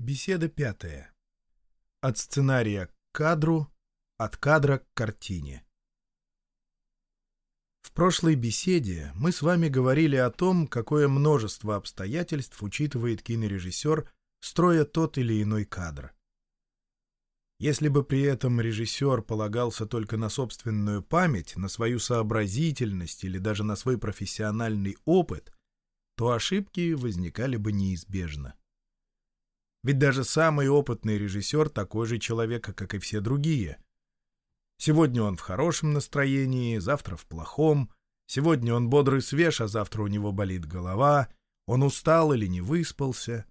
Беседа пятая. От сценария к кадру, от кадра к картине. В прошлой беседе мы с вами говорили о том, какое множество обстоятельств учитывает кинорежиссер, строя тот или иной кадр. Если бы при этом режиссер полагался только на собственную память, на свою сообразительность или даже на свой профессиональный опыт, то ошибки возникали бы неизбежно. Ведь даже самый опытный режиссер такой же человек, как и все другие. Сегодня он в хорошем настроении, завтра в плохом. Сегодня он бодрый свеж, а завтра у него болит голова. Он устал или не выспался.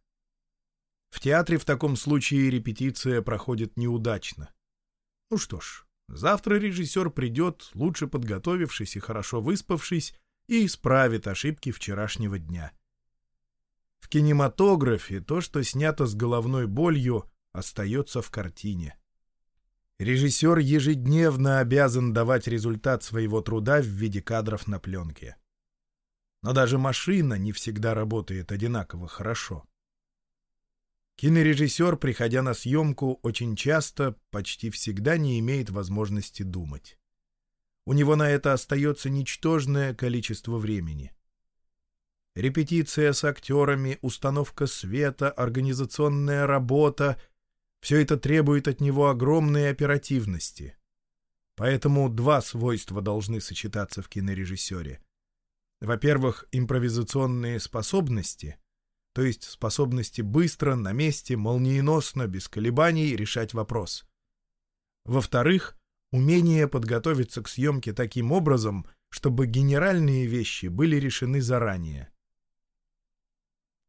В театре в таком случае репетиция проходит неудачно. Ну что ж, завтра режиссер придет, лучше подготовившись и хорошо выспавшись, и исправит ошибки вчерашнего дня. В кинематографе то, что снято с головной болью, остается в картине. Режиссер ежедневно обязан давать результат своего труда в виде кадров на пленке. Но даже машина не всегда работает одинаково хорошо. Кинорежиссер, приходя на съемку, очень часто, почти всегда не имеет возможности думать. У него на это остается ничтожное количество времени. Репетиция с актерами, установка света, организационная работа — все это требует от него огромной оперативности. Поэтому два свойства должны сочетаться в кинорежиссере. Во-первых, импровизационные способности, то есть способности быстро, на месте, молниеносно, без колебаний решать вопрос. Во-вторых, умение подготовиться к съемке таким образом, чтобы генеральные вещи были решены заранее.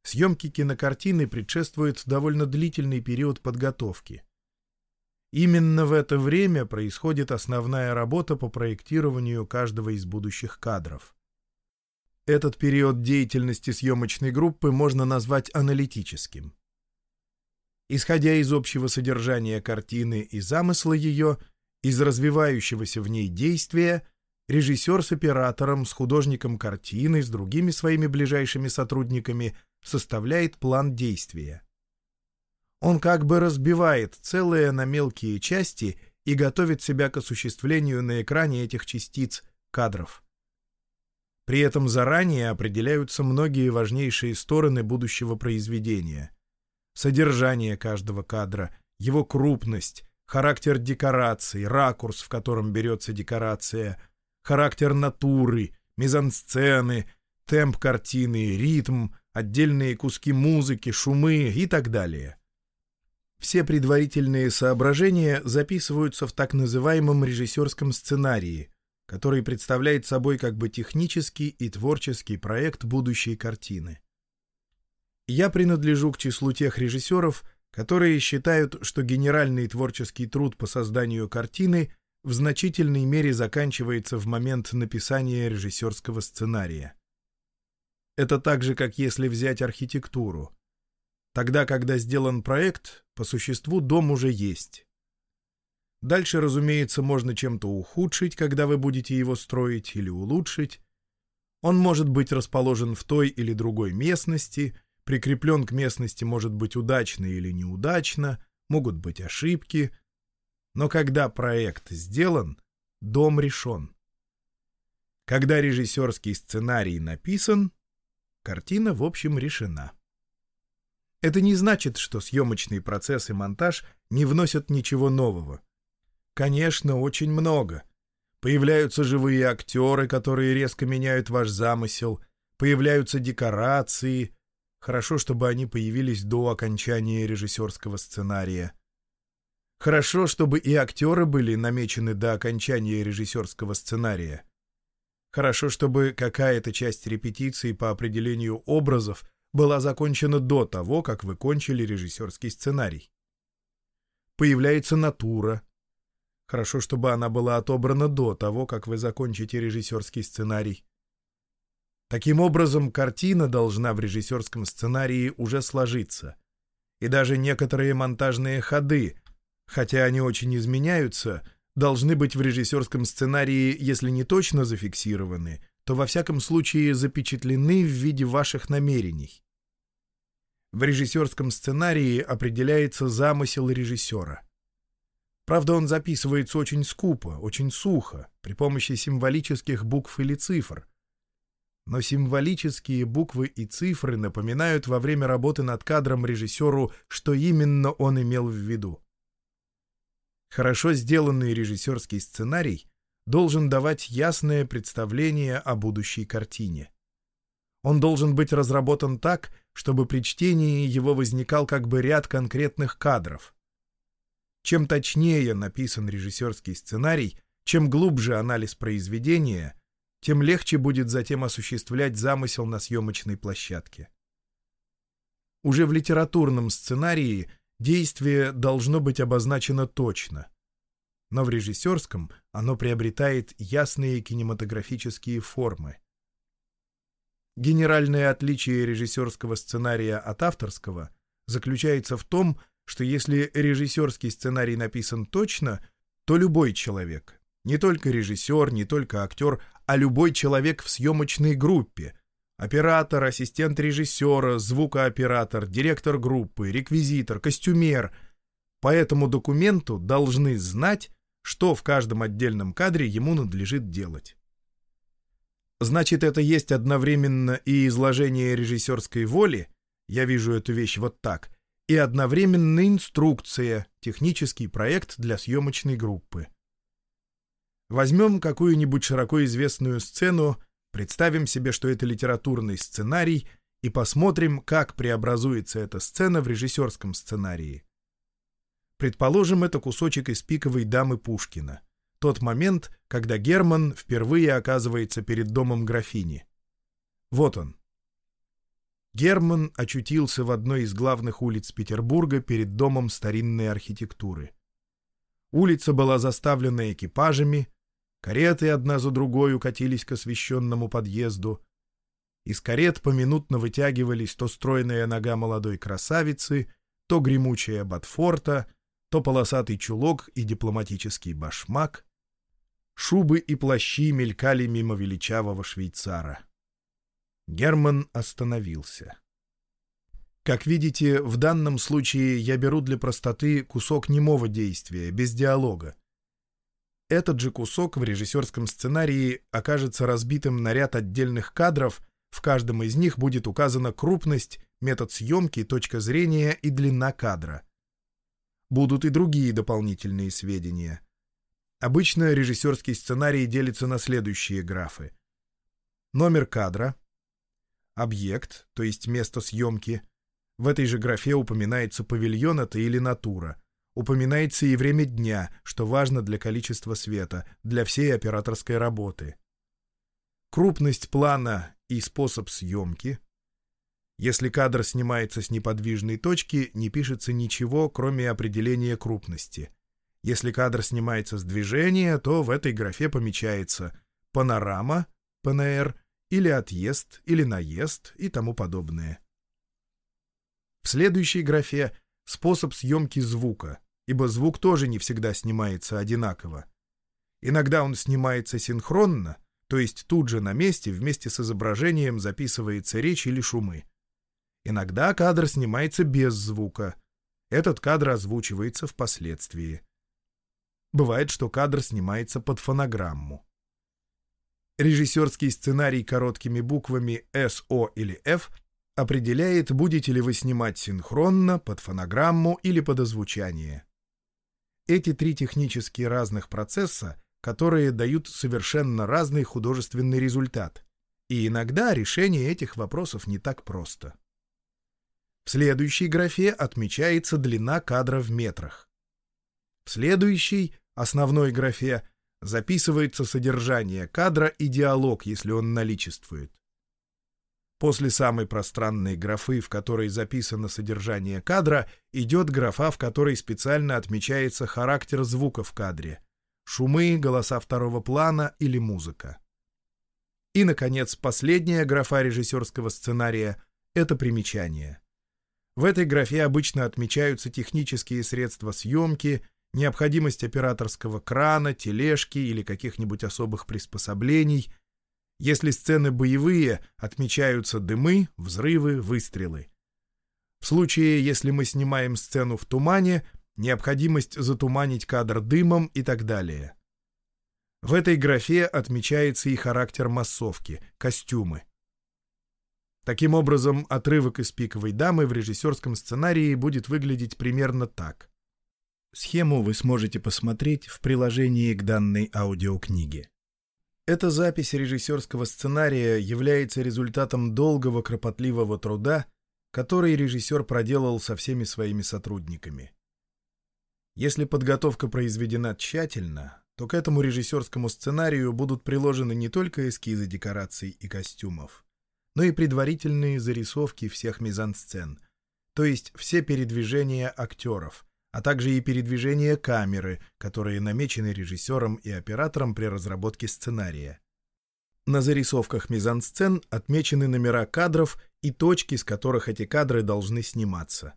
Съемки кинокартины предшествует довольно длительный период подготовки. Именно в это время происходит основная работа по проектированию каждого из будущих кадров. Этот период деятельности съемочной группы можно назвать аналитическим. Исходя из общего содержания картины и замысла ее, из развивающегося в ней действия, режиссер с оператором, с художником картины, с другими своими ближайшими сотрудниками – составляет план действия. Он как бы разбивает целое на мелкие части и готовит себя к осуществлению на экране этих частиц, кадров. При этом заранее определяются многие важнейшие стороны будущего произведения. Содержание каждого кадра, его крупность, характер декорации, ракурс, в котором берется декорация, характер натуры, мизансцены, темп картины, ритм, отдельные куски музыки, шумы и так далее. Все предварительные соображения записываются в так называемом режиссерском сценарии, который представляет собой как бы технический и творческий проект будущей картины. Я принадлежу к числу тех режиссеров, которые считают, что генеральный творческий труд по созданию картины в значительной мере заканчивается в момент написания режиссерского сценария. Это так же, как если взять архитектуру. Тогда, когда сделан проект, по существу дом уже есть. Дальше, разумеется, можно чем-то ухудшить, когда вы будете его строить, или улучшить. Он может быть расположен в той или другой местности, прикреплен к местности может быть удачно или неудачно, могут быть ошибки. Но когда проект сделан, дом решен. Когда режиссерский сценарий написан, Картина, в общем, решена. Это не значит, что съемочный процесс и монтаж не вносят ничего нового. Конечно, очень много. Появляются живые актеры, которые резко меняют ваш замысел, появляются декорации. Хорошо, чтобы они появились до окончания режиссерского сценария. Хорошо, чтобы и актеры были намечены до окончания режиссерского сценария. Хорошо, чтобы какая-то часть репетиции по определению образов была закончена до того, как вы кончили режиссерский сценарий. Появляется натура. Хорошо, чтобы она была отобрана до того, как вы закончите режиссерский сценарий. Таким образом, картина должна в режиссерском сценарии уже сложиться. И даже некоторые монтажные ходы, хотя они очень изменяются — должны быть в режиссерском сценарии, если не точно зафиксированы, то во всяком случае запечатлены в виде ваших намерений. В режиссерском сценарии определяется замысел режиссера. Правда, он записывается очень скупо, очень сухо, при помощи символических букв или цифр. Но символические буквы и цифры напоминают во время работы над кадром режиссеру, что именно он имел в виду. Хорошо сделанный режиссерский сценарий должен давать ясное представление о будущей картине. Он должен быть разработан так, чтобы при чтении его возникал как бы ряд конкретных кадров. Чем точнее написан режиссерский сценарий, чем глубже анализ произведения, тем легче будет затем осуществлять замысел на съемочной площадке. Уже в литературном сценарии действие должно быть обозначено точно, но в режиссерском оно приобретает ясные кинематографические формы. Генеральное отличие режиссерского сценария от авторского заключается в том, что если режиссерский сценарий написан точно, то любой человек, не только режиссер, не только актер, а любой человек в съемочной группе, оператор, ассистент режиссера, звукооператор, директор группы, реквизитор, костюмер, по этому документу должны знать, что в каждом отдельном кадре ему надлежит делать. Значит, это есть одновременно и изложение режиссерской воли, я вижу эту вещь вот так, и одновременно инструкция, технический проект для съемочной группы. Возьмем какую-нибудь широко известную сцену, представим себе, что это литературный сценарий, и посмотрим, как преобразуется эта сцена в режиссерском сценарии. Предположим, это кусочек из «Пиковой дамы» Пушкина тот момент, когда Герман впервые оказывается перед домом графини. Вот он. Герман очутился в одной из главных улиц Петербурга перед домом старинной архитектуры. Улица была заставлена экипажами, кареты одна за другой укатились к освещенному подъезду. Из карет поминутно вытягивались то стройная нога молодой красавицы, то гремучая ботфорта, то полосатый чулок и дипломатический башмак — Шубы и плащи мелькали мимо величавого швейцара. Герман остановился. Как видите, в данном случае я беру для простоты кусок немого действия, без диалога. Этот же кусок в режиссерском сценарии окажется разбитым на ряд отдельных кадров, в каждом из них будет указана крупность, метод съемки, точка зрения и длина кадра. Будут и другие дополнительные сведения — Обычно режиссерский сценарий делится на следующие графы. Номер кадра, объект, то есть место съемки. В этой же графе упоминается павильон это или натура. Упоминается и время дня, что важно для количества света, для всей операторской работы. Крупность плана и способ съемки. Если кадр снимается с неподвижной точки, не пишется ничего, кроме определения крупности — если кадр снимается с движения, то в этой графе помечается панорама, ПНР, или отъезд, или наезд и тому подобное. В следующей графе способ съемки звука, ибо звук тоже не всегда снимается одинаково. Иногда он снимается синхронно, то есть тут же на месте вместе с изображением записывается речь или шумы. Иногда кадр снимается без звука. Этот кадр озвучивается впоследствии. Бывает, что кадр снимается под фонограмму. Режиссерский сценарий короткими буквами O или F определяет, будете ли вы снимать синхронно, под фонограмму или под озвучание. Эти три технически разных процесса, которые дают совершенно разный художественный результат. И иногда решение этих вопросов не так просто. В следующей графе отмечается длина кадра в метрах. В следующей основной графе записывается содержание кадра и диалог, если он наличествует. После самой пространной графы, в которой записано содержание кадра, идет графа, в которой специально отмечается характер звука в кадре — шумы, голоса второго плана или музыка. И, наконец, последняя графа режиссерского сценария — это примечание. В этой графе обычно отмечаются технические средства съемки — необходимость операторского крана, тележки или каких-нибудь особых приспособлений. Если сцены боевые, отмечаются дымы, взрывы, выстрелы. В случае, если мы снимаем сцену в тумане, необходимость затуманить кадр дымом и так далее. В этой графе отмечается и характер массовки, костюмы. Таким образом, отрывок из «Пиковой дамы» в режиссерском сценарии будет выглядеть примерно так. Схему вы сможете посмотреть в приложении к данной аудиокниге. Эта запись режиссерского сценария является результатом долгого кропотливого труда, который режиссер проделал со всеми своими сотрудниками. Если подготовка произведена тщательно, то к этому режиссерскому сценарию будут приложены не только эскизы декораций и костюмов, но и предварительные зарисовки всех мизансцен, то есть все передвижения актеров, а также и передвижения камеры, которые намечены режиссером и оператором при разработке сценария. На зарисовках мизансцен отмечены номера кадров и точки, с которых эти кадры должны сниматься.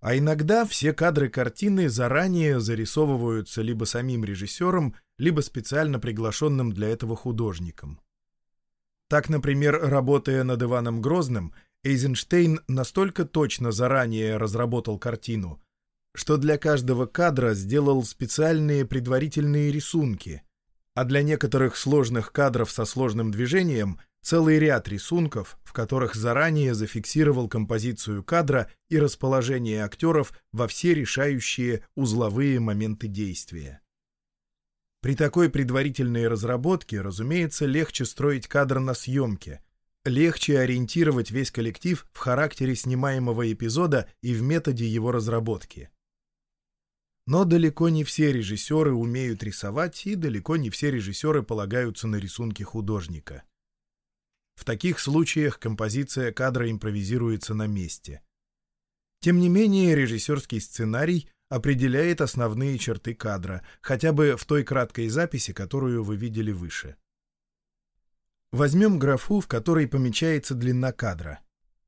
А иногда все кадры картины заранее зарисовываются либо самим режиссером, либо специально приглашенным для этого художником. Так, например, работая над Иваном Грозным, Эйзенштейн настолько точно заранее разработал картину, что для каждого кадра сделал специальные предварительные рисунки, а для некоторых сложных кадров со сложным движением целый ряд рисунков, в которых заранее зафиксировал композицию кадра и расположение актеров во все решающие узловые моменты действия. При такой предварительной разработке, разумеется, легче строить кадр на съемке, легче ориентировать весь коллектив в характере снимаемого эпизода и в методе его разработки. Но далеко не все режиссеры умеют рисовать, и далеко не все режиссеры полагаются на рисунки художника. В таких случаях композиция кадра импровизируется на месте. Тем не менее, режиссерский сценарий определяет основные черты кадра, хотя бы в той краткой записи, которую вы видели выше. Возьмем графу, в которой помечается длина кадра.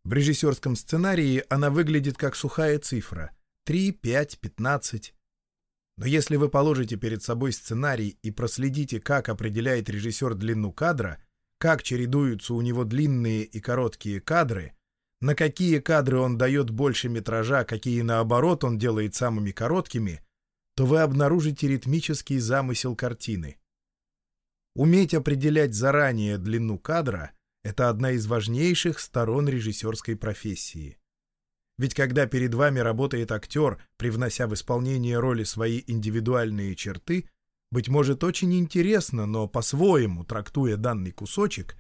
В режиссерском сценарии она выглядит как сухая цифра — 3, 5, 15. Но если вы положите перед собой сценарий и проследите, как определяет режиссер длину кадра, как чередуются у него длинные и короткие кадры, на какие кадры он дает больше метража, какие, наоборот, он делает самыми короткими, то вы обнаружите ритмический замысел картины. Уметь определять заранее длину кадра — это одна из важнейших сторон режиссерской профессии. Ведь когда перед вами работает актер, привнося в исполнение роли свои индивидуальные черты, быть может, очень интересно, но по-своему, трактуя данный кусочек,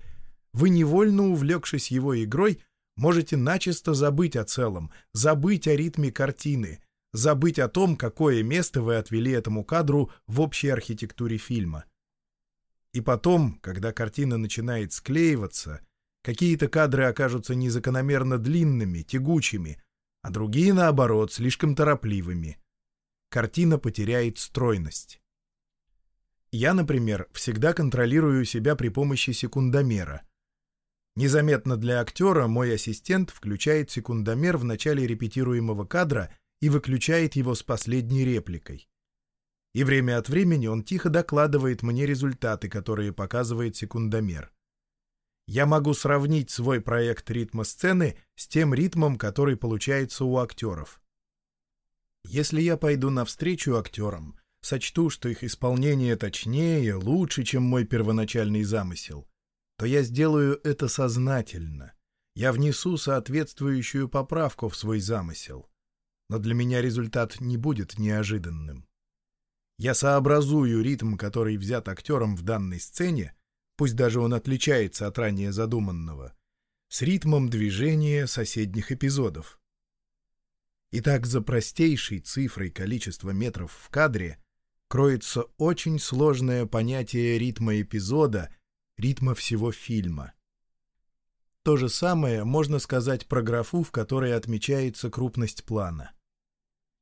вы, невольно увлекшись его игрой, можете начисто забыть о целом, забыть о ритме картины, забыть о том, какое место вы отвели этому кадру в общей архитектуре фильма. И потом, когда картина начинает склеиваться, какие-то кадры окажутся незакономерно длинными, тягучими, а другие, наоборот, слишком торопливыми. Картина потеряет стройность. Я, например, всегда контролирую себя при помощи секундомера — Незаметно для актера мой ассистент включает секундомер в начале репетируемого кадра и выключает его с последней репликой. И время от времени он тихо докладывает мне результаты, которые показывает секундомер. Я могу сравнить свой проект ритма сцены с тем ритмом, который получается у актеров. Если я пойду навстречу актерам, сочту, что их исполнение точнее, лучше, чем мой первоначальный замысел, то я сделаю это сознательно. Я внесу соответствующую поправку в свой замысел. Но для меня результат не будет неожиданным. Я сообразую ритм, который взят актером в данной сцене, пусть даже он отличается от ранее задуманного, с ритмом движения соседних эпизодов. Итак, за простейшей цифрой количества метров в кадре кроется очень сложное понятие ритма эпизода — ритма всего фильма. То же самое можно сказать про графу, в которой отмечается крупность плана.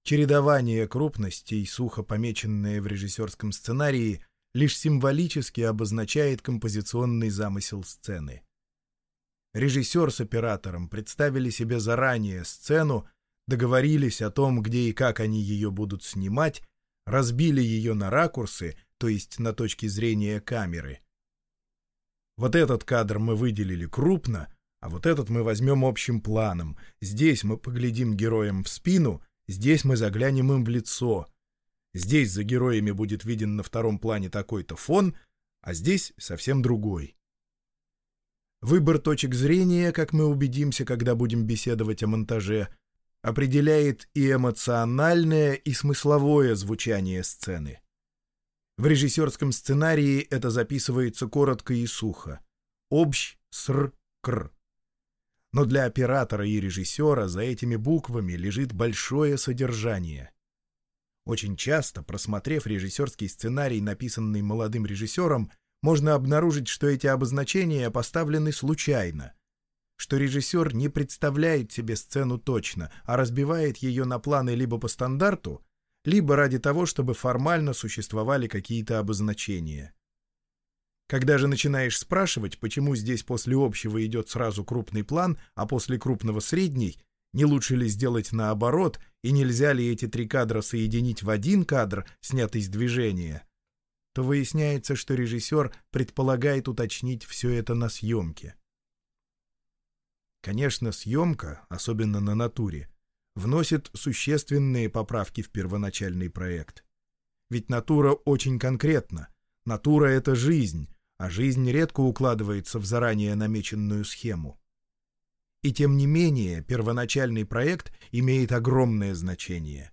Чередование крупностей, сухо помеченное в режиссерском сценарии, лишь символически обозначает композиционный замысел сцены. Режиссер с оператором представили себе заранее сцену, договорились о том, где и как они ее будут снимать, разбили ее на ракурсы, то есть на точки зрения камеры, вот этот кадр мы выделили крупно, А вот этот мы возьмем общим планом. Здесь мы поглядим героям в спину, здесь мы заглянем им в лицо. Здесь за героями будет виден на втором плане такой-то фон, а здесь совсем другой. Выбор точек зрения, как мы убедимся, когда будем беседовать о монтаже, определяет и эмоциональное, и смысловое звучание сцены. В режиссерском сценарии это записывается коротко и сухо. Общ, ср, кр. Но для оператора и режиссера за этими буквами лежит большое содержание. Очень часто, просмотрев режиссерский сценарий, написанный молодым режиссером, можно обнаружить, что эти обозначения поставлены случайно, что режиссер не представляет себе сцену точно, а разбивает ее на планы либо по стандарту, либо ради того, чтобы формально существовали какие-то обозначения. Когда же начинаешь спрашивать, почему здесь после общего идет сразу крупный план, а после крупного средний, не лучше ли сделать наоборот, и нельзя ли эти три кадра соединить в один кадр, снятый с движения, то выясняется, что режиссер предполагает уточнить все это на съемке. Конечно, съемка, особенно на натуре, вносит существенные поправки в первоначальный проект. Ведь натура очень конкретна. Натура — это жизнь, а жизнь редко укладывается в заранее намеченную схему. И тем не менее, первоначальный проект имеет огромное значение.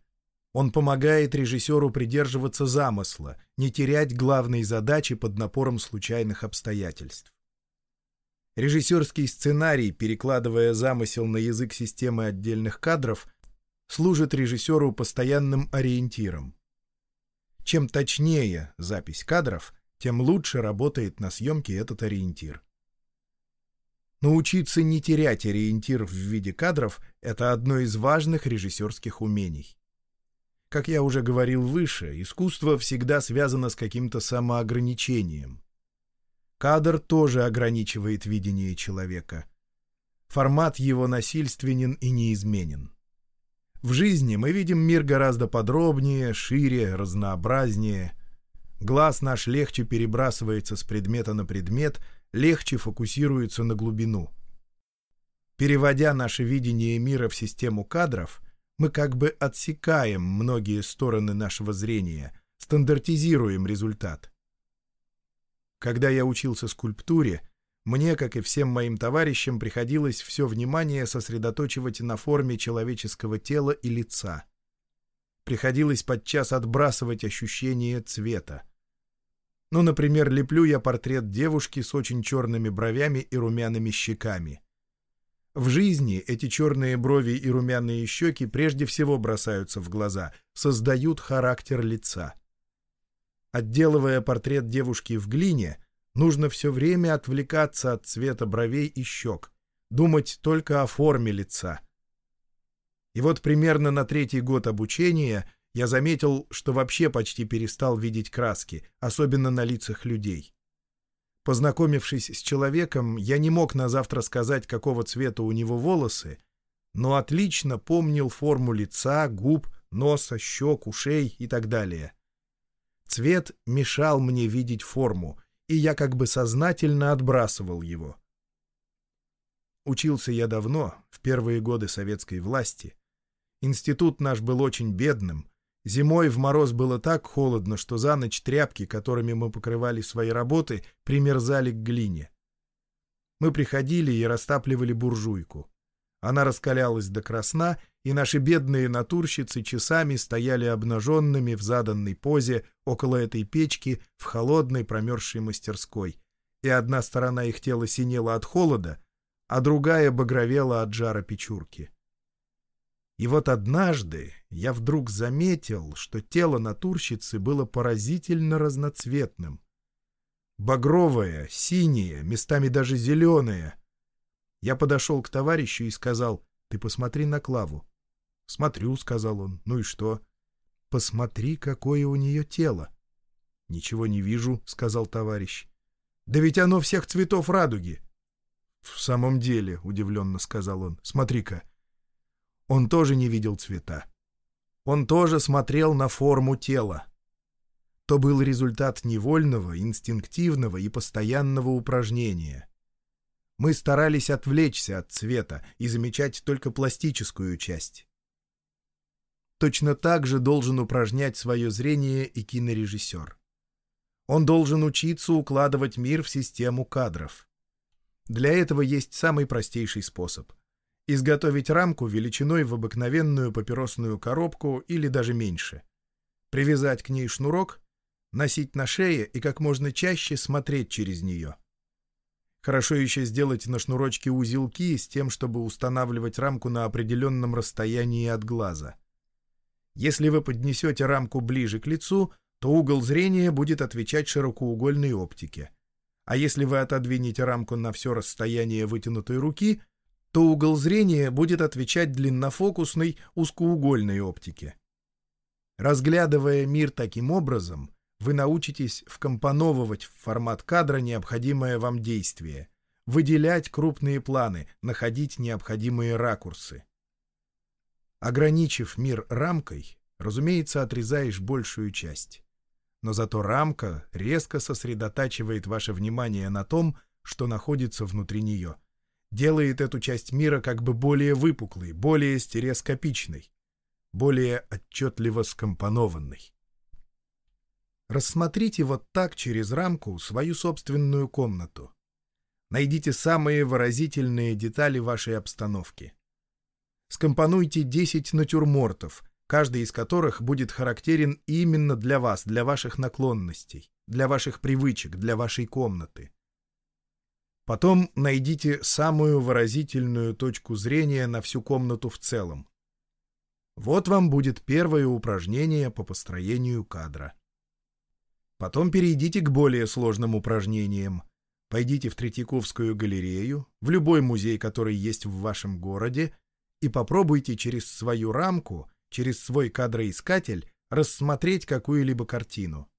Он помогает режиссеру придерживаться замысла, не терять главной задачи под напором случайных обстоятельств. Режиссерский сценарий, перекладывая замысел на язык системы отдельных кадров, служит режиссеру постоянным ориентиром. Чем точнее запись кадров, тем лучше работает на съемке этот ориентир. Научиться не терять ориентир в виде кадров — это одно из важных режиссерских умений. Как я уже говорил выше, искусство всегда связано с каким-то самоограничением. Кадр тоже ограничивает видение человека. Формат его насильственен и неизменен. В жизни мы видим мир гораздо подробнее, шире, разнообразнее. Глаз наш легче перебрасывается с предмета на предмет, легче фокусируется на глубину. Переводя наше видение мира в систему кадров, мы как бы отсекаем многие стороны нашего зрения, стандартизируем результат. Когда я учился скульптуре, мне, как и всем моим товарищам, приходилось все внимание сосредоточивать на форме человеческого тела и лица. Приходилось подчас отбрасывать ощущение цвета. Ну, например, леплю я портрет девушки с очень черными бровями и румяными щеками. В жизни эти черные брови и румяные щеки прежде всего бросаются в глаза, создают характер лица. Отделывая портрет девушки в глине, нужно все время отвлекаться от цвета бровей и щек, думать только о форме лица. И вот примерно на третий год обучения я заметил, что вообще почти перестал видеть краски, особенно на лицах людей. Познакомившись с человеком, я не мог на завтра сказать, какого цвета у него волосы, но отлично помнил форму лица, губ, носа, щек, ушей и так далее. Цвет мешал мне видеть форму, и я как бы сознательно отбрасывал его. Учился я давно, в первые годы советской власти. Институт наш был очень бедным. Зимой в мороз было так холодно, что за ночь тряпки, которыми мы покрывали свои работы, примерзали к глине. Мы приходили и растапливали буржуйку. Она раскалялась до красна, и наши бедные натурщицы часами стояли обнаженными в заданной позе около этой печки в холодной промерзшей мастерской, и одна сторона их тела синела от холода, а другая багровела от жара печурки. И вот однажды я вдруг заметил, что тело натурщицы было поразительно разноцветным. Багровое, синее, местами даже зеленое — я подошел к товарищу и сказал, «Ты посмотри на Клаву». «Смотрю», — сказал он. «Ну и что?» «Посмотри, какое у нее тело». «Ничего не вижу», — сказал товарищ. «Да ведь оно всех цветов радуги». «В самом деле», — удивленно сказал он, — «смотри-ка». Он тоже не видел цвета. Он тоже смотрел на форму тела. То был результат невольного, инстинктивного и постоянного упражнения — Мы старались отвлечься от цвета и замечать только пластическую часть. Точно так же должен упражнять свое зрение и кинорежиссер. Он должен учиться укладывать мир в систему кадров. Для этого есть самый простейший способ — изготовить рамку величиной в обыкновенную папиросную коробку или даже меньше, привязать к ней шнурок, носить на шее и как можно чаще смотреть через нее. Хорошо еще сделать на шнурочке узелки с тем, чтобы устанавливать рамку на определенном расстоянии от глаза. Если вы поднесете рамку ближе к лицу, то угол зрения будет отвечать широкоугольной оптике. А если вы отодвинете рамку на все расстояние вытянутой руки, то угол зрения будет отвечать длиннофокусной узкоугольной оптике. Разглядывая мир таким образом, вы научитесь вкомпоновывать в формат кадра необходимое вам действие, выделять крупные планы, находить необходимые ракурсы. Ограничив мир рамкой, разумеется, отрезаешь большую часть. Но зато рамка резко сосредотачивает ваше внимание на том, что находится внутри нее. Делает эту часть мира как бы более выпуклой, более стереоскопичной, более отчетливо скомпонованной. Рассмотрите вот так через рамку свою собственную комнату. Найдите самые выразительные детали вашей обстановки. Скомпонуйте 10 натюрмортов, каждый из которых будет характерен именно для вас, для ваших наклонностей, для ваших привычек, для вашей комнаты. Потом найдите самую выразительную точку зрения на всю комнату в целом. Вот вам будет первое упражнение по построению кадра. Потом перейдите к более сложным упражнениям. Пойдите в Третьяковскую галерею, в любой музей, который есть в вашем городе, и попробуйте через свою рамку, через свой кадроискатель рассмотреть какую-либо картину.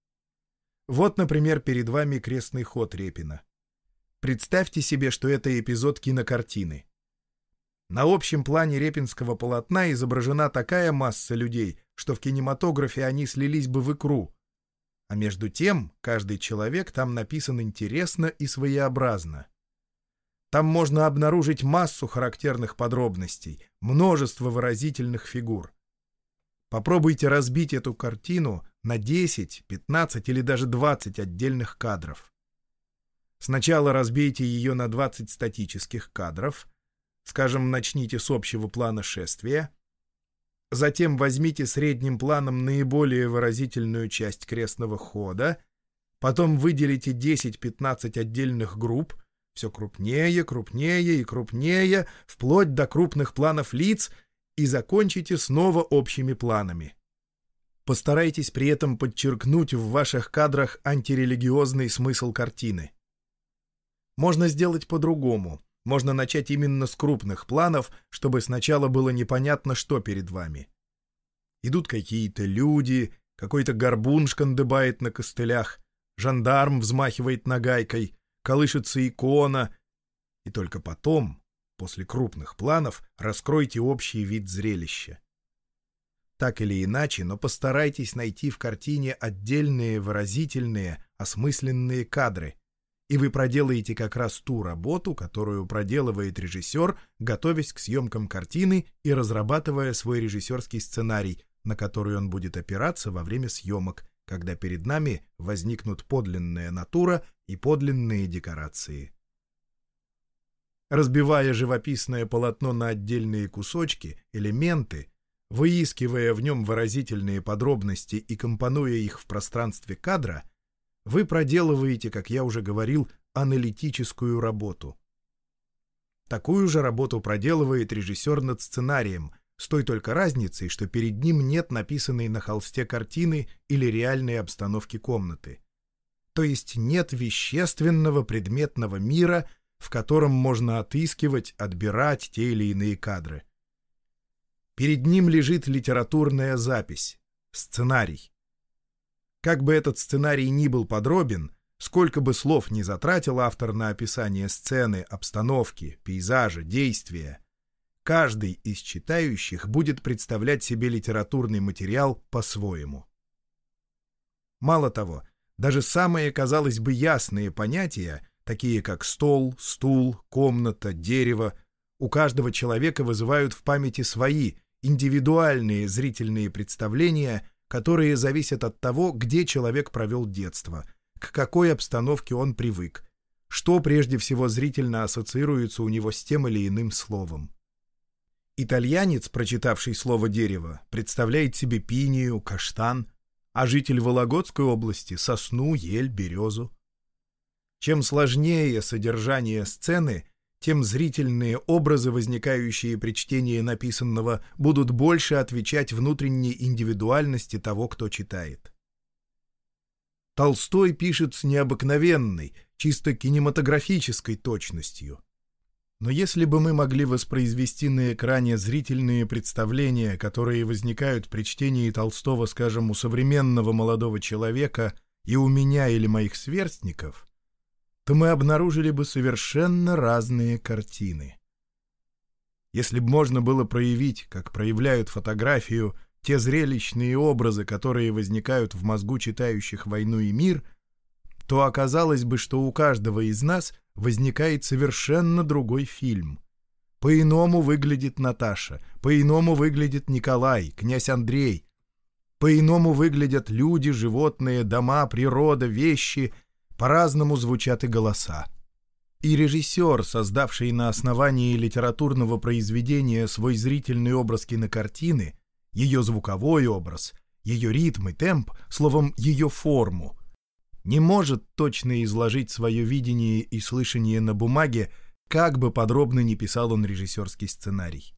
Вот, например, перед вами крестный ход Репина. Представьте себе, что это эпизод кинокартины. На общем плане репинского полотна изображена такая масса людей, что в кинематографе они слились бы в икру, а между тем, каждый человек там написан интересно и своеобразно. Там можно обнаружить массу характерных подробностей, множество выразительных фигур. Попробуйте разбить эту картину на 10, 15 или даже 20 отдельных кадров. Сначала разбейте ее на 20 статических кадров, скажем, начните с общего плана шествия, Затем возьмите средним планом наиболее выразительную часть крестного хода, потом выделите 10-15 отдельных групп, все крупнее, крупнее и крупнее, вплоть до крупных планов лиц, и закончите снова общими планами. Постарайтесь при этом подчеркнуть в ваших кадрах антирелигиозный смысл картины. Можно сделать по-другому — можно начать именно с крупных планов, чтобы сначала было непонятно, что перед вами. Идут какие-то люди, какой-то горбун шкандыбает на костылях, жандарм взмахивает нагайкой, колышется икона. И только потом, после крупных планов, раскройте общий вид зрелища. Так или иначе, но постарайтесь найти в картине отдельные выразительные, осмысленные кадры — и вы проделаете как раз ту работу, которую проделывает режиссер, готовясь к съемкам картины и разрабатывая свой режиссерский сценарий, на который он будет опираться во время съемок, когда перед нами возникнут подлинная натура и подлинные декорации. Разбивая живописное полотно на отдельные кусочки, элементы, выискивая в нем выразительные подробности и компонуя их в пространстве кадра — вы проделываете, как я уже говорил, аналитическую работу. Такую же работу проделывает режиссер над сценарием, с той только разницей, что перед ним нет написанной на холсте картины или реальной обстановки комнаты. То есть нет вещественного предметного мира, в котором можно отыскивать, отбирать те или иные кадры. Перед ним лежит литературная запись, сценарий. Как бы этот сценарий ни был подробен, сколько бы слов ни затратил автор на описание сцены, обстановки, пейзажа, действия, каждый из читающих будет представлять себе литературный материал по-своему. Мало того, даже самые, казалось бы, ясные понятия, такие как стол, стул, комната, дерево, у каждого человека вызывают в памяти свои, индивидуальные зрительные представления, которые зависят от того, где человек провел детство, к какой обстановке он привык, что прежде всего зрительно ассоциируется у него с тем или иным словом. Итальянец, прочитавший слово «дерево», представляет себе пинию, каштан, а житель Вологодской области — сосну, ель, березу. Чем сложнее содержание сцены, тем зрительные образы, возникающие при чтении написанного, будут больше отвечать внутренней индивидуальности того, кто читает. Толстой пишет с необыкновенной, чисто кинематографической точностью. Но если бы мы могли воспроизвести на экране зрительные представления, которые возникают при чтении Толстого, скажем, у современного молодого человека и у меня или моих сверстников — то мы обнаружили бы совершенно разные картины. Если бы можно было проявить, как проявляют фотографию, те зрелищные образы, которые возникают в мозгу читающих «Войну и мир», то оказалось бы, что у каждого из нас возникает совершенно другой фильм. По-иному выглядит Наташа, по-иному выглядит Николай, князь Андрей, по-иному выглядят люди, животные, дома, природа, вещи — по-разному звучат и голоса. И режиссер, создавший на основании литературного произведения свой зрительный образ кинокартины, ее звуковой образ, ее ритм и темп, словом, ее форму, не может точно изложить свое видение и слышание на бумаге, как бы подробно ни писал он режиссерский сценарий.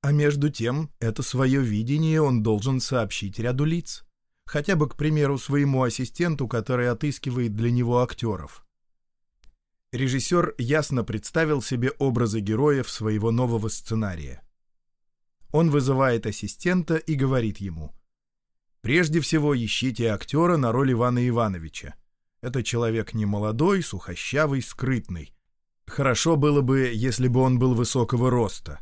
А между тем, это свое видение он должен сообщить ряду лиц хотя бы, к примеру, своему ассистенту, который отыскивает для него актеров. Режиссер ясно представил себе образы героев своего нового сценария. Он вызывает ассистента и говорит ему «Прежде всего ищите актера на роль Ивана Ивановича. Это человек не молодой, сухощавый, скрытный. Хорошо было бы, если бы он был высокого роста.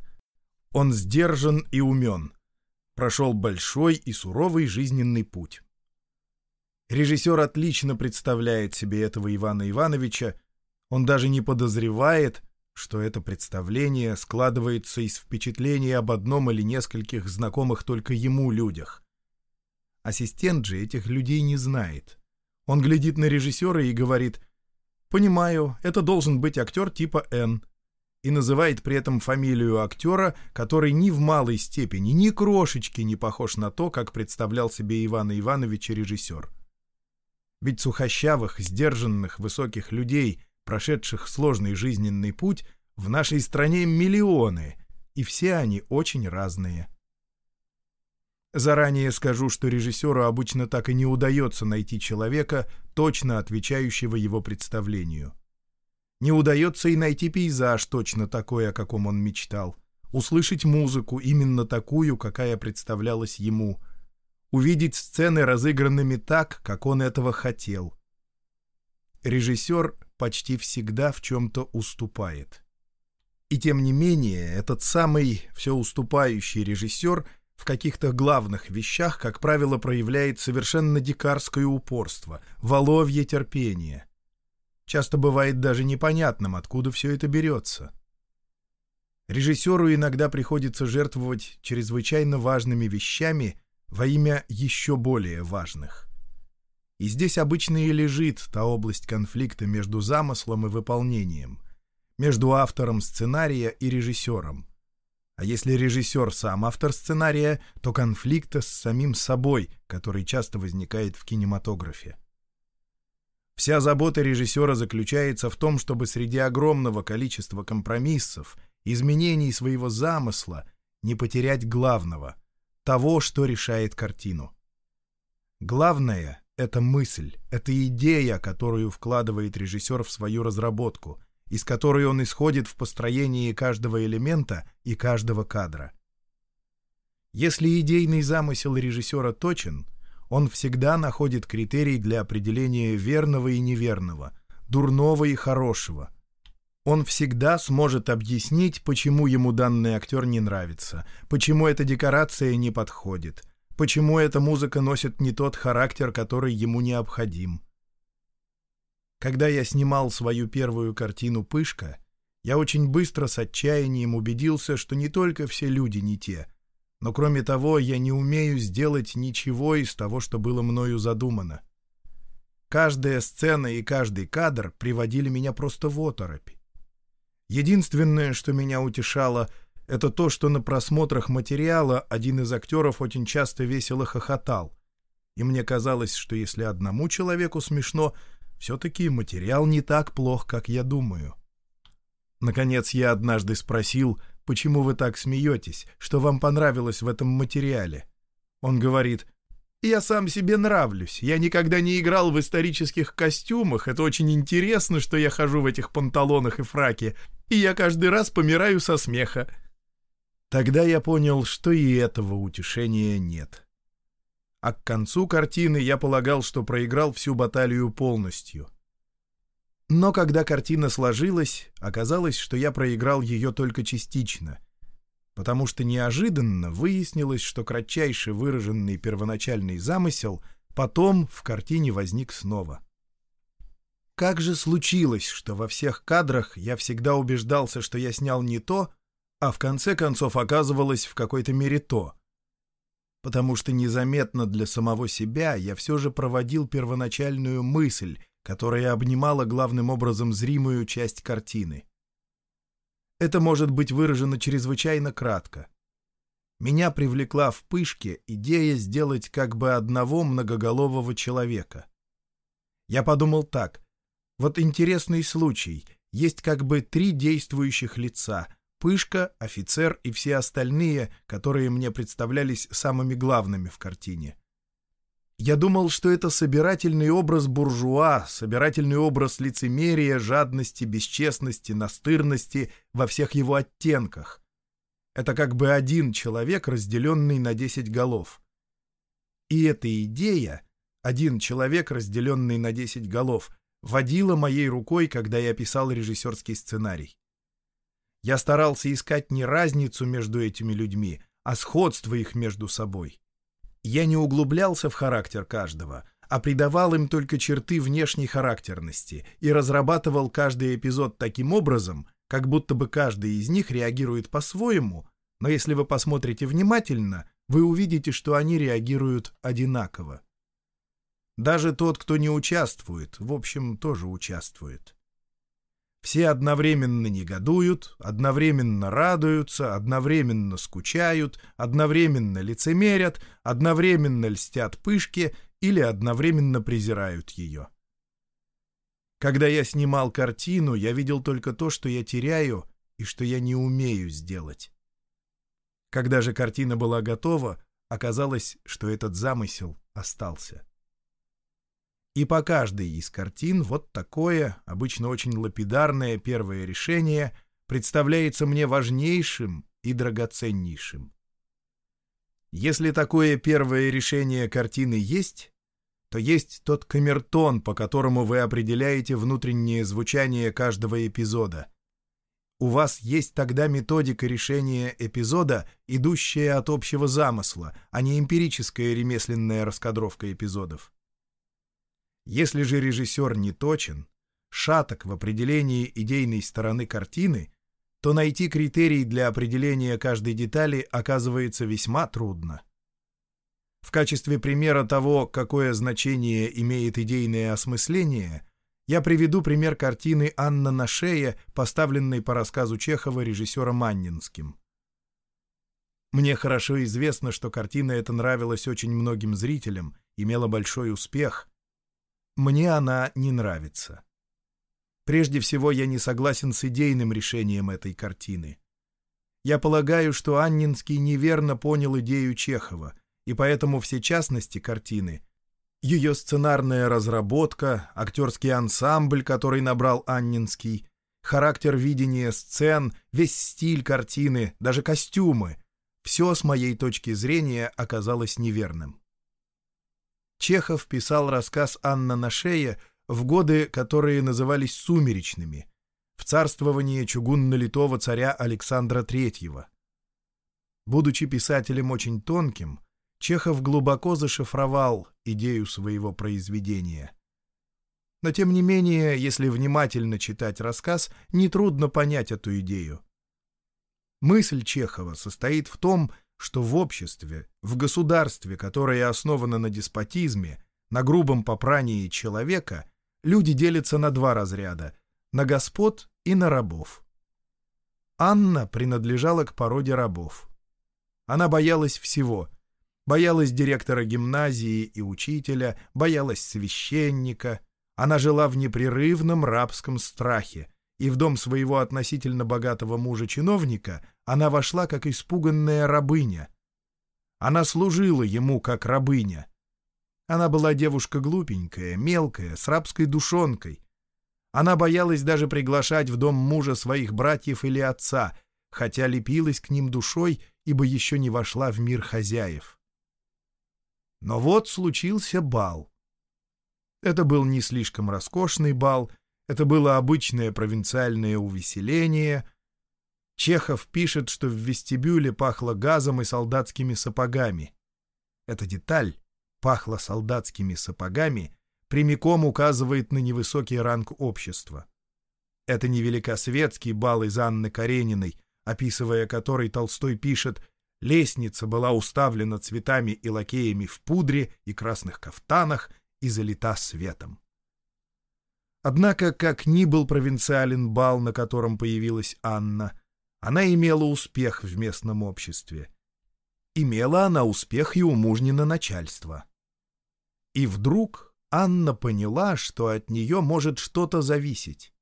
Он сдержан и умен прошел большой и суровый жизненный путь. Режиссер отлично представляет себе этого Ивана Ивановича, он даже не подозревает, что это представление складывается из впечатлений об одном или нескольких знакомых только ему людях. Ассистент же этих людей не знает. Он глядит на режиссера и говорит «Понимаю, это должен быть актер типа Н и называет при этом фамилию актера, который ни в малой степени, ни крошечки не похож на то, как представлял себе Ивана Ивановича режиссер. Ведь сухощавых, сдержанных, высоких людей, прошедших сложный жизненный путь, в нашей стране миллионы, и все они очень разные. Заранее скажу, что режиссеру обычно так и не удается найти человека, точно отвечающего его представлению. Не удается и найти пейзаж точно такой, о каком он мечтал. Услышать музыку, именно такую, какая представлялась ему. Увидеть сцены разыгранными так, как он этого хотел. Режиссер почти всегда в чем-то уступает. И тем не менее, этот самый все уступающий режиссер в каких-то главных вещах, как правило, проявляет совершенно дикарское упорство, воловье терпение — Часто бывает даже непонятным, откуда все это берется. Режиссеру иногда приходится жертвовать чрезвычайно важными вещами во имя еще более важных. И здесь обычно и лежит та область конфликта между замыслом и выполнением, между автором сценария и режиссером. А если режиссер сам автор сценария, то конфликта с самим собой, который часто возникает в кинематографе. Вся забота режиссера заключается в том, чтобы среди огромного количества компромиссов, изменений своего замысла не потерять главного, того, что решает картину. Главное — это мысль, это идея, которую вкладывает режиссер в свою разработку, из которой он исходит в построении каждого элемента и каждого кадра. Если идейный замысел режиссера точен — он всегда находит критерий для определения верного и неверного, дурного и хорошего. Он всегда сможет объяснить, почему ему данный актер не нравится, почему эта декорация не подходит, почему эта музыка носит не тот характер, который ему необходим. Когда я снимал свою первую картину «Пышка», я очень быстро с отчаянием убедился, что не только все люди не те, но кроме того я не умею сделать ничего из того, что было мною задумано. Каждая сцена и каждый кадр приводили меня просто в оторопь. Единственное, что меня утешало, это то, что на просмотрах материала один из актеров очень часто весело хохотал. И мне казалось, что если одному человеку смешно, все-таки материал не так плох, как я думаю. Наконец я однажды спросил, почему вы так смеетесь, что вам понравилось в этом материале. Он говорит, я сам себе нравлюсь. Я никогда не играл в исторических костюмах. Это очень интересно, что я хожу в этих панталонах и фраке. И я каждый раз помираю со смеха. Тогда я понял, что и этого утешения нет. А к концу картины я полагал, что проиграл всю баталию полностью. Но когда картина сложилась, оказалось, что я проиграл ее только частично — потому что неожиданно выяснилось, что кратчайше выраженный первоначальный замысел потом в картине возник снова. Как же случилось, что во всех кадрах я всегда убеждался, что я снял не то, а в конце концов оказывалось в какой-то мере то? Потому что незаметно для самого себя я все же проводил первоначальную мысль, которая обнимала главным образом зримую часть картины. Это может быть выражено чрезвычайно кратко. Меня привлекла в пышке идея сделать как бы одного многоголового человека. Я подумал так. Вот интересный случай. Есть как бы три действующих лица — Пышка, офицер и все остальные, которые мне представлялись самыми главными в картине. Я думал, что это собирательный образ буржуа, собирательный образ лицемерия, жадности, бесчестности, настырности во всех его оттенках. Это как бы один человек, разделенный на десять голов. И эта идея, один человек, разделенный на десять голов, водила моей рукой, когда я писал режиссерский сценарий. Я старался искать не разницу между этими людьми, а сходство их между собой. Я не углублялся в характер каждого, а придавал им только черты внешней характерности и разрабатывал каждый эпизод таким образом, как будто бы каждый из них реагирует по-своему, но если вы посмотрите внимательно, вы увидите, что они реагируют одинаково. Даже тот, кто не участвует, в общем, тоже участвует. Все одновременно негодуют, одновременно радуются, одновременно скучают, одновременно лицемерят, одновременно льстят пышки или одновременно презирают ее. Когда я снимал картину, я видел только то, что я теряю и что я не умею сделать. Когда же картина была готова, оказалось, что этот замысел остался. И по каждой из картин вот такое, обычно очень лапидарное первое решение представляется мне важнейшим и драгоценнейшим. Если такое первое решение картины есть, то есть тот камертон, по которому вы определяете внутреннее звучание каждого эпизода. У вас есть тогда методика решения эпизода, идущая от общего замысла, а не эмпирическая ремесленная раскадровка эпизодов. Если же режиссер не точен, шаток в определении идейной стороны картины, то найти критерий для определения каждой детали оказывается весьма трудно. В качестве примера того, какое значение имеет идейное осмысление, я приведу пример картины «Анна на шее», поставленной по рассказу Чехова режиссером Аннинским. Мне хорошо известно, что картина эта нравилась очень многим зрителям, имела большой успех, мне она не нравится. Прежде всего, я не согласен с идейным решением этой картины. Я полагаю, что Аннинский неверно понял идею Чехова, и поэтому все частности картины — ее сценарная разработка, актерский ансамбль, который набрал Аннинский, характер видения сцен, весь стиль картины, даже костюмы — все с моей точки зрения оказалось неверным. Чехов писал рассказ «Анна на шее» в годы, которые назывались «сумеречными», в царствовании чугунно-литого царя Александра III. Будучи писателем очень тонким, Чехов глубоко зашифровал идею своего произведения. Но тем не менее, если внимательно читать рассказ, нетрудно понять эту идею. Мысль Чехова состоит в том, что в обществе, в государстве, которое основано на деспотизме, на грубом попрании человека, люди делятся на два разряда — на господ и на рабов. Анна принадлежала к породе рабов. Она боялась всего. Боялась директора гимназии и учителя, боялась священника. Она жила в непрерывном рабском страхе, и в дом своего относительно богатого мужа-чиновника она вошла как испуганная рабыня. Она служила ему как рабыня. Она была девушка глупенькая, мелкая, с рабской душонкой. Она боялась даже приглашать в дом мужа своих братьев или отца, хотя лепилась к ним душой, ибо еще не вошла в мир хозяев. Но вот случился бал. Это был не слишком роскошный бал, это было обычное провинциальное увеселение. Чехов пишет, что в вестибюле пахло газом и солдатскими сапогами. Эта деталь, пахло солдатскими сапогами, прямиком указывает на невысокий ранг общества. Это не великосветский бал из Анны Карениной, описывая который Толстой пишет «Лестница была уставлена цветами и лакеями в пудре и красных кафтанах и залита светом». Однако, как ни был провинциален бал, на котором появилась Анна, она имела успех в местном обществе. Имела она успех и у мужнина начальства. И вдруг Анна поняла, что от нее может что-то зависеть.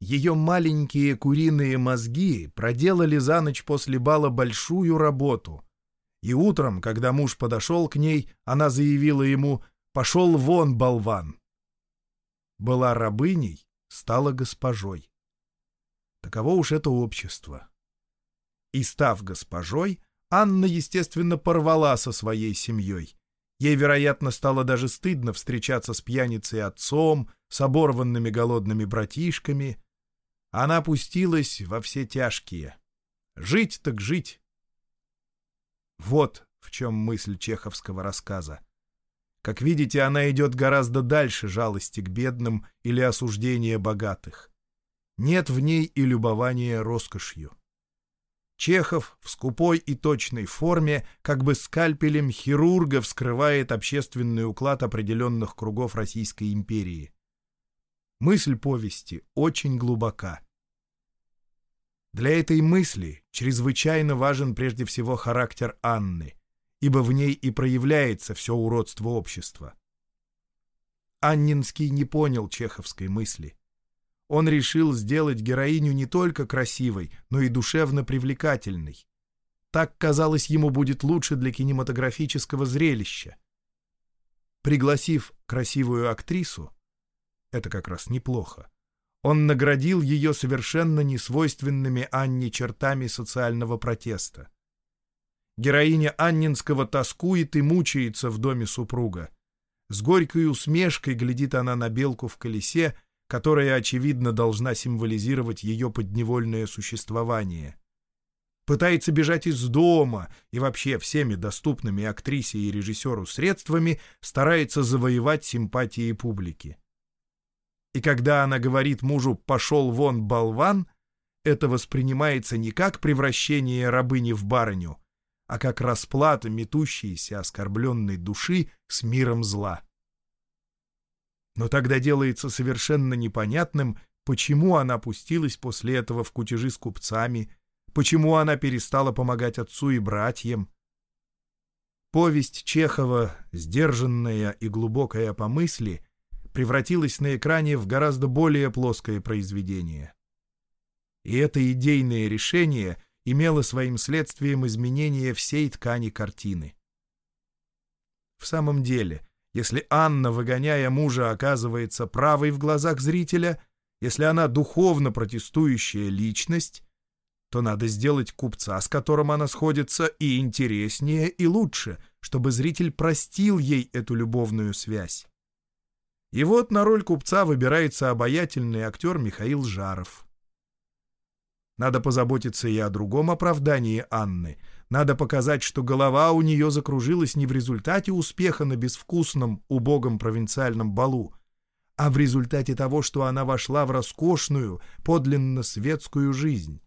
Ее маленькие куриные мозги проделали за ночь после бала большую работу. И утром, когда муж подошел к ней, она заявила ему «Пошел вон, болван!» была рабыней, стала госпожой. Таково уж это общество. И став госпожой, Анна, естественно, порвала со своей семьей. Ей, вероятно, стало даже стыдно встречаться с пьяницей отцом, с оборванными голодными братишками. Она опустилась во все тяжкие. Жить так жить. Вот в чем мысль чеховского рассказа. Как видите, она идет гораздо дальше жалости к бедным или осуждения богатых. Нет в ней и любования роскошью. Чехов в скупой и точной форме, как бы скальпелем хирурга, вскрывает общественный уклад определенных кругов Российской империи. Мысль повести очень глубока. Для этой мысли чрезвычайно важен прежде всего характер Анны — ибо в ней и проявляется все уродство общества. Аннинский не понял чеховской мысли. Он решил сделать героиню не только красивой, но и душевно привлекательной. Так, казалось, ему будет лучше для кинематографического зрелища. Пригласив красивую актрису, это как раз неплохо, он наградил ее совершенно несвойственными Анне чертами социального протеста. Героиня Аннинского тоскует и мучается в доме супруга. С горькой усмешкой глядит она на белку в колесе, которая, очевидно, должна символизировать ее подневольное существование. Пытается бежать из дома и вообще всеми доступными актрисе и режиссеру средствами старается завоевать симпатии публики. И когда она говорит мужу «пошел вон, болван», это воспринимается не как превращение рабыни в барыню, а как расплата метущейся оскорбленной души с миром зла. Но тогда делается совершенно непонятным, почему она опустилась после этого в кутежи с купцами, почему она перестала помогать отцу и братьям. Повесть Чехова, сдержанная и глубокая по мысли, превратилась на экране в гораздо более плоское произведение. И это идейное решение — имело своим следствием изменение всей ткани картины. В самом деле, если Анна, выгоняя мужа, оказывается правой в глазах зрителя, если она духовно протестующая личность, то надо сделать купца, с которым она сходится, и интереснее, и лучше, чтобы зритель простил ей эту любовную связь. И вот на роль купца выбирается обаятельный актер Михаил Жаров. Надо позаботиться и о другом оправдании Анны. Надо показать, что голова у нее закружилась не в результате успеха на безвкусном, убогом провинциальном балу, а в результате того, что она вошла в роскошную, подлинно светскую жизнь.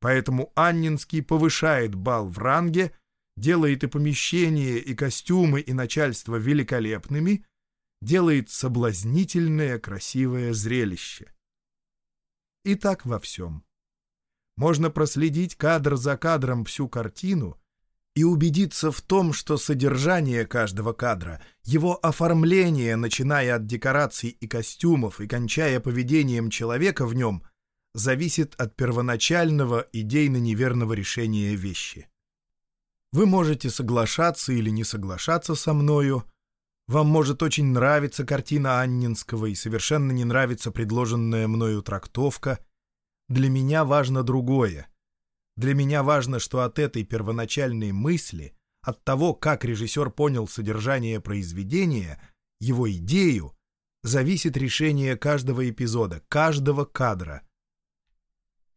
Поэтому Аннинский повышает бал в ранге, делает и помещения, и костюмы, и начальство великолепными, делает соблазнительное красивое зрелище. И так во всем. Можно проследить кадр за кадром всю картину и убедиться в том, что содержание каждого кадра, его оформление, начиная от декораций и костюмов и кончая поведением человека в нем, зависит от первоначального идейно-неверного решения вещи. Вы можете соглашаться или не соглашаться со мною, вам может очень нравиться картина Аннинского и совершенно не нравится предложенная мною трактовка. Для меня важно другое. Для меня важно, что от этой первоначальной мысли, от того, как режиссер понял содержание произведения, его идею, зависит решение каждого эпизода, каждого кадра.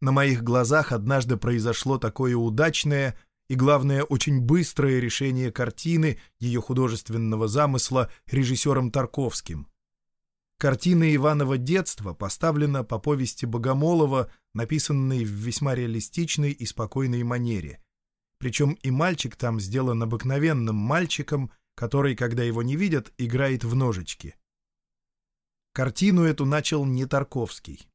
На моих глазах однажды произошло такое удачное и, главное, очень быстрое решение картины, ее художественного замысла, режиссером Тарковским. Картина Иванова детства поставлена по повести Богомолова, написанной в весьма реалистичной и спокойной манере. Причем и мальчик там сделан обыкновенным мальчиком, который, когда его не видят, играет в ножички. Картину эту начал не Тарковский.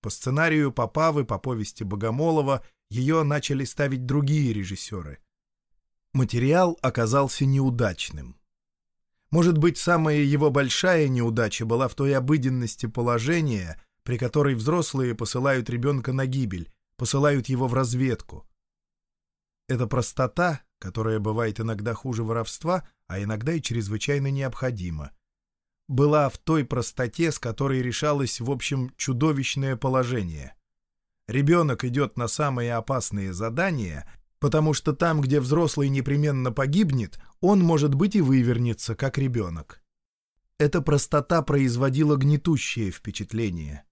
По сценарию Попавы по повести Богомолова ее начали ставить другие режиссеры. Материал оказался неудачным. Может быть, самая его большая неудача была в той обыденности положения, при которой взрослые посылают ребенка на гибель, посылают его в разведку. Эта простота, которая бывает иногда хуже воровства, а иногда и чрезвычайно необходима, была в той простоте, с которой решалось, в общем, чудовищное положение. Ребенок идет на самые опасные задания, потому что там, где взрослый непременно погибнет, он, может быть, и вывернется, как ребенок. Эта простота производила гнетущее впечатление.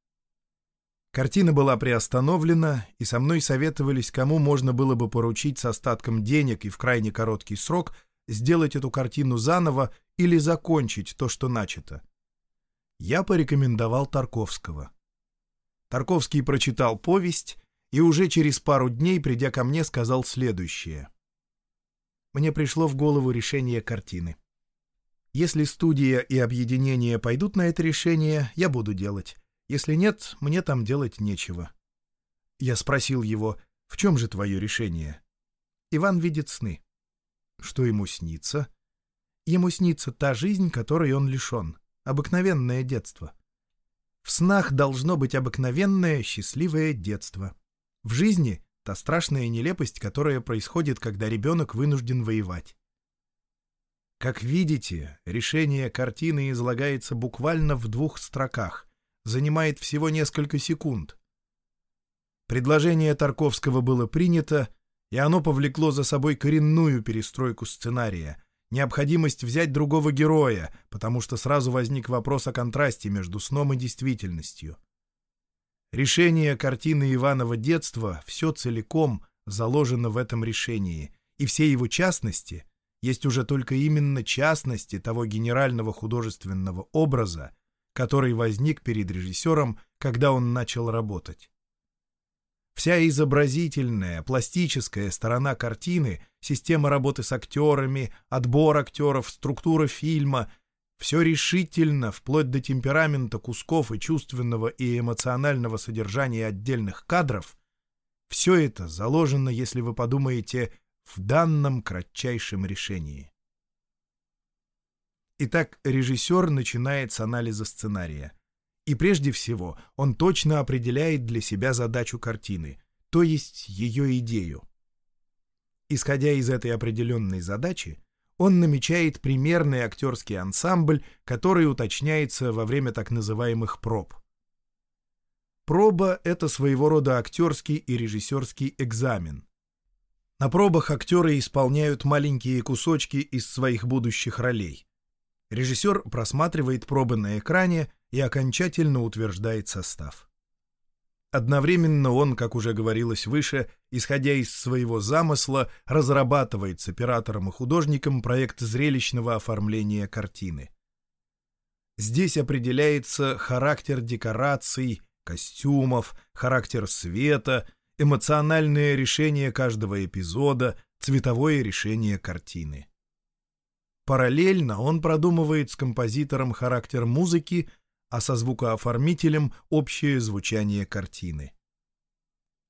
Картина была приостановлена, и со мной советовались, кому можно было бы поручить с остатком денег и в крайне короткий срок сделать эту картину заново или закончить то, что начато. Я порекомендовал Тарковского. Тарковский прочитал повесть и уже через пару дней, придя ко мне, сказал следующее. Мне пришло в голову решение картины. Если студия и объединение пойдут на это решение, я буду делать. Если нет, мне там делать нечего. Я спросил его, в чем же твое решение? Иван видит сны. Что ему снится? Ему снится та жизнь, которой он лишен. Обыкновенное детство. В снах должно быть обыкновенное, счастливое детство. В жизни — та страшная нелепость, которая происходит, когда ребенок вынужден воевать. Как видите, решение картины излагается буквально в двух строках, занимает всего несколько секунд. Предложение Тарковского было принято, и оно повлекло за собой коренную перестройку сценария, необходимость взять другого героя, потому что сразу возник вопрос о контрасте между сном и действительностью. Решение картины Иванова детства все целиком заложено в этом решении, и все его частности есть уже только именно частности того генерального художественного образа, который возник перед режиссером, когда он начал работать. Вся изобразительная, пластическая сторона картины, система работы с актерами, отбор актеров, структура фильма — все решительно, вплоть до темперамента кусков и чувственного и эмоционального содержания отдельных кадров, все это заложено, если вы подумаете, в данном кратчайшем решении. Итак, режиссер начинает с анализа сценария — и прежде всего он точно определяет для себя задачу картины, то есть ее идею. Исходя из этой определенной задачи, он намечает примерный актерский ансамбль, который уточняется во время так называемых проб. Проба — это своего рода актерский и режиссерский экзамен. На пробах актеры исполняют маленькие кусочки из своих будущих ролей. Режиссер просматривает пробы на экране и окончательно утверждает состав. Одновременно он, как уже говорилось выше, исходя из своего замысла, разрабатывает с оператором и художником проект зрелищного оформления картины. Здесь определяется характер декораций, костюмов, характер света, эмоциональное решение каждого эпизода, цветовое решение картины. Параллельно он продумывает с композитором характер музыки, а со звукооформителем общее звучание картины.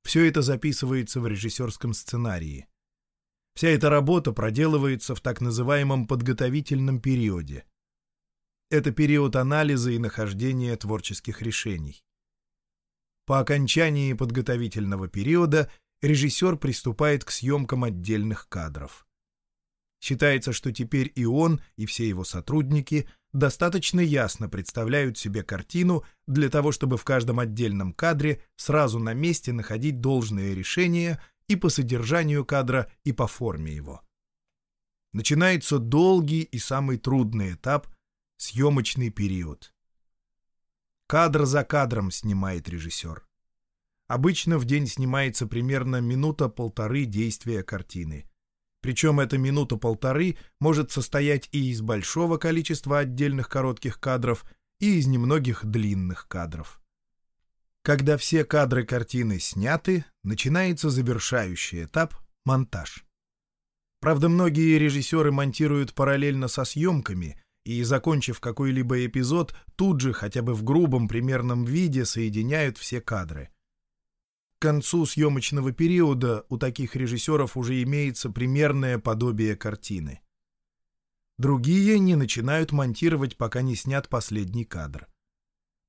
Все это записывается в режиссерском сценарии. Вся эта работа проделывается в так называемом подготовительном периоде. Это период анализа и нахождения творческих решений. По окончании подготовительного периода режиссер приступает к съемкам отдельных кадров. Считается, что теперь и он, и все его сотрудники достаточно ясно представляют себе картину для того, чтобы в каждом отдельном кадре сразу на месте находить должное решение и по содержанию кадра, и по форме его. Начинается долгий и самый трудный этап — съемочный период. Кадр за кадром снимает режиссер. Обычно в день снимается примерно минута-полторы действия картины — причем эта минута-полторы может состоять и из большого количества отдельных коротких кадров, и из немногих длинных кадров. Когда все кадры картины сняты, начинается завершающий этап — монтаж. Правда, многие режиссеры монтируют параллельно со съемками и, закончив какой-либо эпизод, тут же, хотя бы в грубом примерном виде, соединяют все кадры концу съемочного периода у таких режиссеров уже имеется примерное подобие картины. Другие не начинают монтировать, пока не снят последний кадр.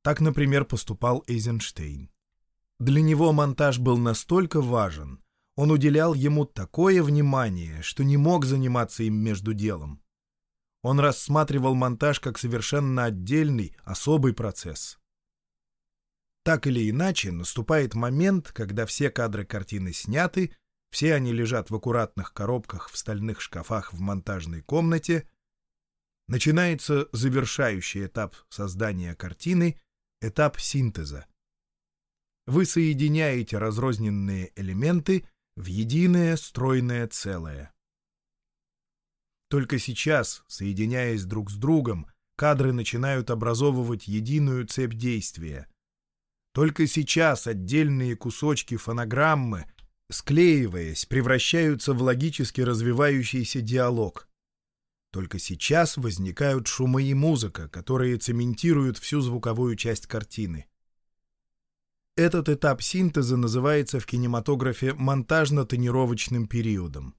Так, например, поступал Эйзенштейн. Для него монтаж был настолько важен, он уделял ему такое внимание, что не мог заниматься им между делом. Он рассматривал монтаж как совершенно отдельный, особый процесс. Так или иначе, наступает момент, когда все кадры картины сняты, все они лежат в аккуратных коробках в стальных шкафах в монтажной комнате. Начинается завершающий этап создания картины, этап синтеза. Вы соединяете разрозненные элементы в единое стройное целое. Только сейчас, соединяясь друг с другом, кадры начинают образовывать единую цепь действия — только сейчас отдельные кусочки фонограммы, склеиваясь, превращаются в логически развивающийся диалог. Только сейчас возникают шумы и музыка, которые цементируют всю звуковую часть картины. Этот этап синтеза называется в кинематографе монтажно-тонировочным периодом.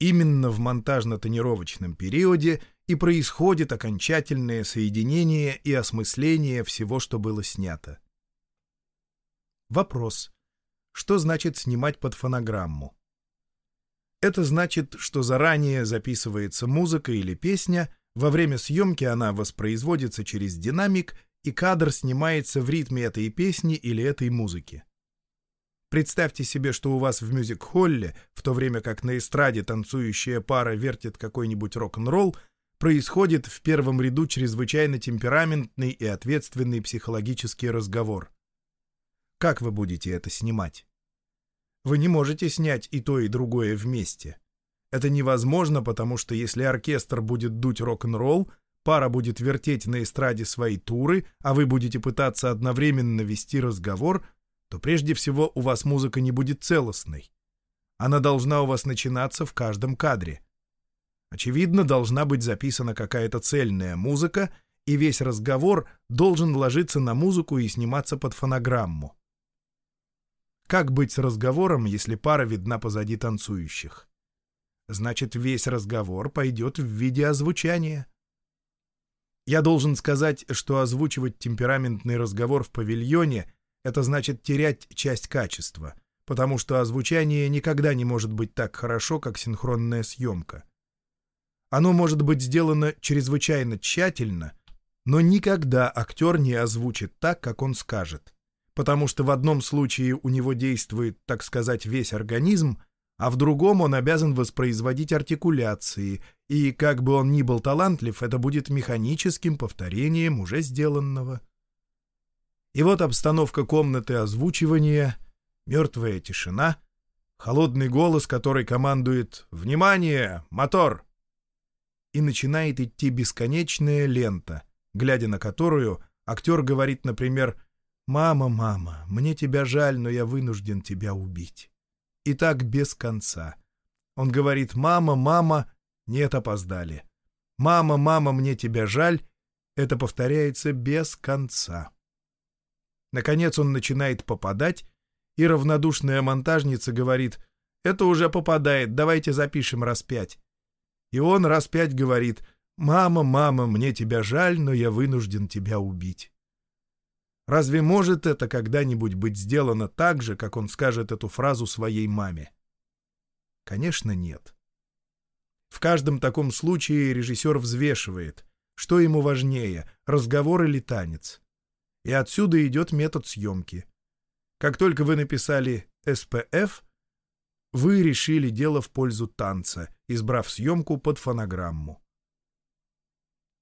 Именно в монтажно-тонировочном периоде и происходит окончательное соединение и осмысление всего, что было снято. Вопрос. Что значит снимать под фонограмму? Это значит, что заранее записывается музыка или песня, во время съемки она воспроизводится через динамик, и кадр снимается в ритме этой песни или этой музыки. Представьте себе, что у вас в мюзик-холле, в то время как на эстраде танцующая пара вертит какой-нибудь рок-н-ролл, происходит в первом ряду чрезвычайно темпераментный и ответственный психологический разговор. Как вы будете это снимать? Вы не можете снять и то, и другое вместе. Это невозможно, потому что если оркестр будет дуть рок-н-ролл, пара будет вертеть на эстраде свои туры, а вы будете пытаться одновременно вести разговор, то прежде всего у вас музыка не будет целостной. Она должна у вас начинаться в каждом кадре. Очевидно, должна быть записана какая-то цельная музыка, и весь разговор должен ложиться на музыку и сниматься под фонограмму. Как быть с разговором, если пара видна позади танцующих? Значит, весь разговор пойдет в виде озвучания. Я должен сказать, что озвучивать темпераментный разговор в павильоне — это значит терять часть качества, потому что озвучание никогда не может быть так хорошо, как синхронная съемка. Оно может быть сделано чрезвычайно тщательно, но никогда актер не озвучит так, как он скажет потому что в одном случае у него действует, так сказать, весь организм, а в другом он обязан воспроизводить артикуляции, и, как бы он ни был талантлив, это будет механическим повторением уже сделанного. И вот обстановка комнаты озвучивания, мертвая тишина, холодный голос, который командует «Внимание! Мотор!» И начинает идти бесконечная лента, глядя на которую актер говорит, например, «Мама, мама, мне тебя жаль, но я вынужден тебя убить». И так без конца. Он говорит «Мама, мама, нет, опоздали». «Мама, мама, мне тебя жаль» — это повторяется без конца. Наконец он начинает попадать, и равнодушная монтажница говорит «Это уже попадает, давайте запишем раз пять». И он раз пять говорит «Мама, мама, мне тебя жаль, но я вынужден тебя убить». Разве может это когда-нибудь быть сделано так же, как он скажет эту фразу своей маме? Конечно, нет. В каждом таком случае режиссер взвешивает, что ему важнее, разговор или танец. И отсюда идет метод съемки. Как только вы написали «СПФ», вы решили дело в пользу танца, избрав съемку под фонограмму.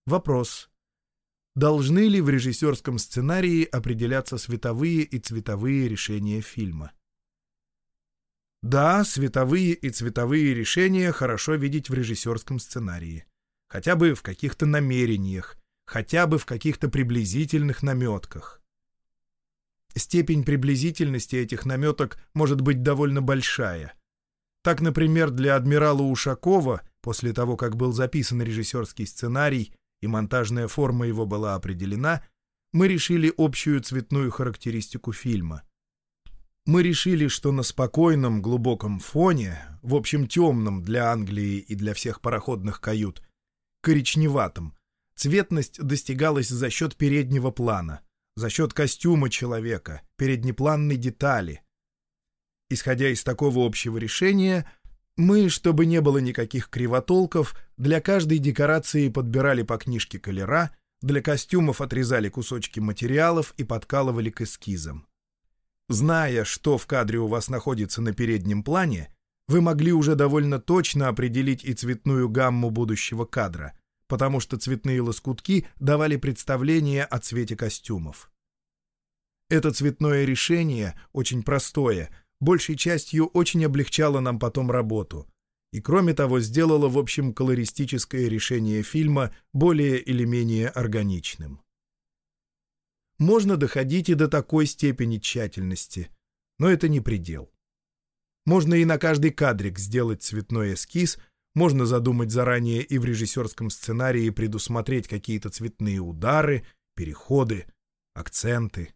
Вопрос. Должны ли в режиссерском сценарии определяться световые и цветовые решения фильма? Да, световые и цветовые решения хорошо видеть в режиссерском сценарии. Хотя бы в каких-то намерениях, хотя бы в каких-то приблизительных наметках. Степень приблизительности этих наметок может быть довольно большая. Так, например, для адмирала Ушакова, после того, как был записан режиссерский сценарий, и монтажная форма его была определена, мы решили общую цветную характеристику фильма. Мы решили, что на спокойном глубоком фоне, в общем темном для Англии и для всех пароходных кают, коричневатом, цветность достигалась за счет переднего плана, за счет костюма человека, переднепланной детали. Исходя из такого общего решения — мы, чтобы не было никаких кривотолков, для каждой декорации подбирали по книжке колера, для костюмов отрезали кусочки материалов и подкалывали к эскизам. Зная, что в кадре у вас находится на переднем плане, вы могли уже довольно точно определить и цветную гамму будущего кадра, потому что цветные лоскутки давали представление о цвете костюмов. Это цветное решение, очень простое — большей частью очень облегчало нам потом работу. И кроме того, сделало в общем колористическое решение фильма более или менее органичным. Можно доходить и до такой степени тщательности, но это не предел. Можно и на каждый кадрик сделать цветной эскиз, можно задумать заранее и в режиссерском сценарии предусмотреть какие-то цветные удары, переходы, акценты.